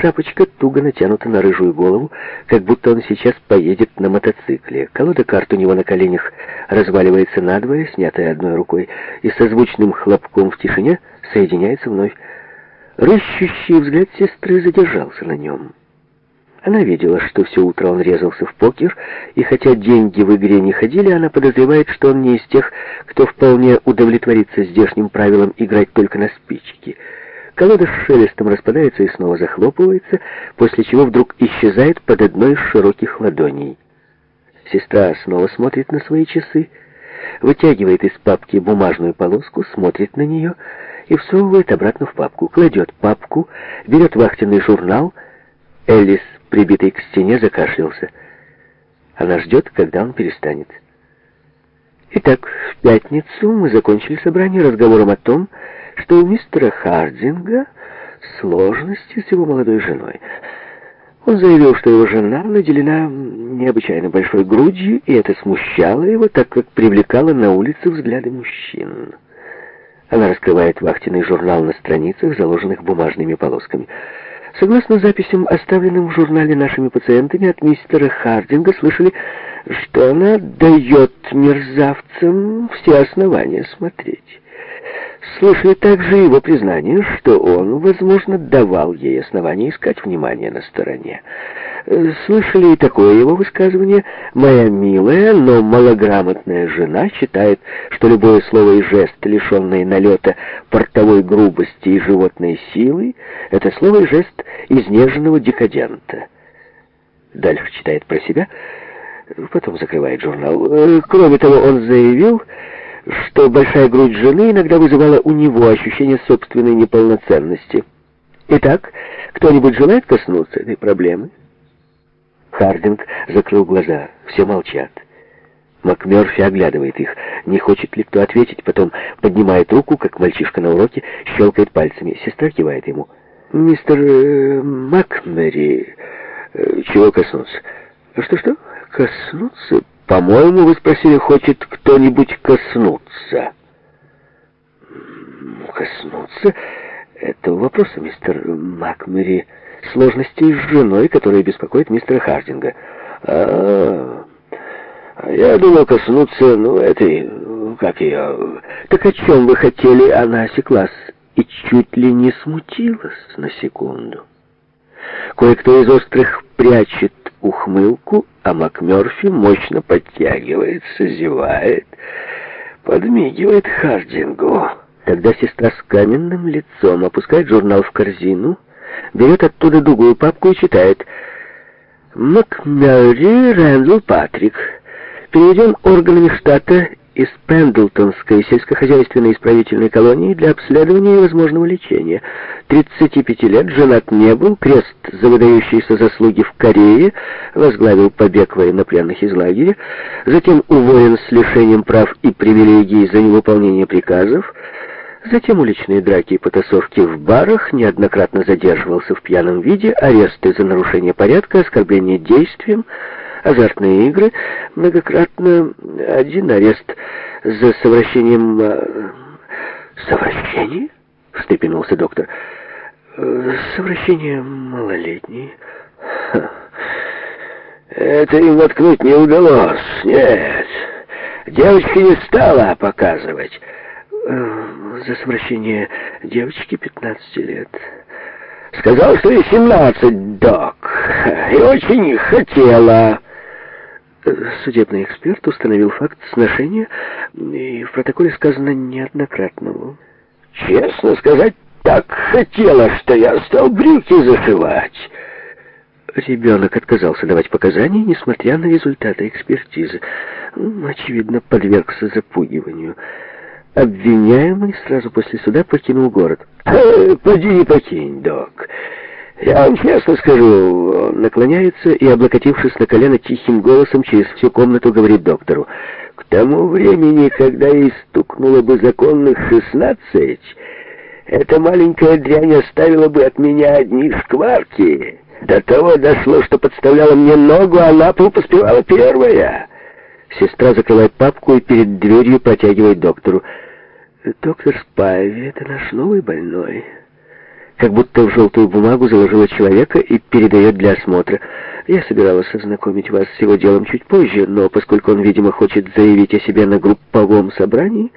Шапочка туго натянута на рыжую голову, как будто он сейчас поедет на мотоцикле. Колода карт у него на коленях разваливается надвое, снятая одной рукой, и со звучным хлопком в тишине соединяется вновь. Рыщущий взгляд сестры задержался на нем. Она видела, что все утро он резался в покер, и хотя деньги в игре не ходили, она подозревает, что он не из тех, кто вполне удовлетворится здешним правилом играть только на спички — Колода с шелестом распадается и снова захлопывается, после чего вдруг исчезает под одной из широких ладоней. Сестра снова смотрит на свои часы, вытягивает из папки бумажную полоску, смотрит на нее и всовывает обратно в папку. Кладет папку, берет вахтенный журнал. Элис, прибитый к стене, закашлялся. Она ждет, когда он перестанет. Итак, в пятницу мы закончили собрание разговором о том, что у мистера Хардинга сложности с его молодой женой. Он заявил, что его жена наделена необычайно большой грудью, и это смущало его, так как привлекало на улице взгляды мужчин. Она раскрывает вахтенный журнал на страницах, заложенных бумажными полосками. Согласно записям, оставленным в журнале нашими пациентами, от мистера Хардинга слышали, что она дает мерзавцам все основания смотреть слушая также его признание, что он, возможно, давал ей основания искать внимание на стороне. Э, слышали и такое его высказывание «Моя милая, но малограмотная жена считает, что любое слово и жест, лишенные налета портовой грубости и животной силы, это слово и жест изнеженного декадента». Дальше читает про себя, потом закрывает журнал. Э, кроме того, он заявил что большая грудь жены иногда вызывала у него ощущение собственной неполноценности. Итак, кто-нибудь желает коснуться этой проблемы? Хардинг закрыл глаза. Все молчат. МакМёрфи оглядывает их. Не хочет ли кто ответить, потом поднимает руку, как мальчишка на уроке, щелкает пальцами. Сестра кивает ему. «Мистер э, МакМэри...» э, «Чего коснуться?» «Что-что?» «Коснуться по-моему, вы спросили, хочет кто-нибудь коснуться? Коснуться? Это вопрос, мистер Макмери. Сложности с женой, которая беспокоит мистера Хардинга. А, -а, -а. я думал коснуться, ну, этой, как ее... Так о чем вы хотели? Она осеклась и чуть ли не смутилась на секунду. Кое-кто из острых прячет ухмылку, а МакМёрфи мощно подтягивается, зевает, подмигивает Хардингу. Тогда сестра с каменным лицом опускает журнал в корзину, берет оттуда другую папку и читает «МакМёрри Рэндл Патрик. Перейдем органами штата из Пендлтонской сельскохозяйственной исправительной колонии для обследования и возможного лечения. 35 лет, женат не был, крест за выдающиеся заслуги в Корее, возглавил побег военнопленных из лагеря, затем уволен с лишением прав и привилегий за невыполнение приказов, Затем уличные драки и потасовки в барах, неоднократно задерживался в пьяном виде, аресты за нарушение порядка, оскорбление действием, азартные игры, многократно один арест за совращением... Э, «Совращение?» — встрепенулся доктор. Э, «Совращение малолетней...» «Это им воткнуть не удалось, нет. Девочка не стала показывать». Э, «За совращение девочки 15 лет». Сказал, что ей 17, док, и очень хотела. Судебный эксперт установил факт сношения, и в протоколе сказано неоднократного. Честно сказать, так хотела, что я стал брюки зашивать. Ребенок отказался давать показания, несмотря на результаты экспертизы. Ну, очевидно, подвергся запугиванию. Обвиняемый сразу после суда покинул город. Э, «Поди не покинь, док. Я вам честно скажу, Наклоняется и, облокотившись на колено, тихим голосом через всю комнату говорит доктору. «К тому времени, когда ей стукнуло бы законных шестнадцать, эта маленькая дрянь оставила бы от меня одни шкварки. До того дошло, что подставляла мне ногу, а на поспевала первая». Сестра закрывает папку и перед дверью протягивает доктору. «Доктор Спайви, это наш новый больной» как будто в желтую бумагу заложила человека и передает для осмотра. Я собиралась ознакомить вас с его делом чуть позже, но поскольку он, видимо, хочет заявить о себе на групповом собрании,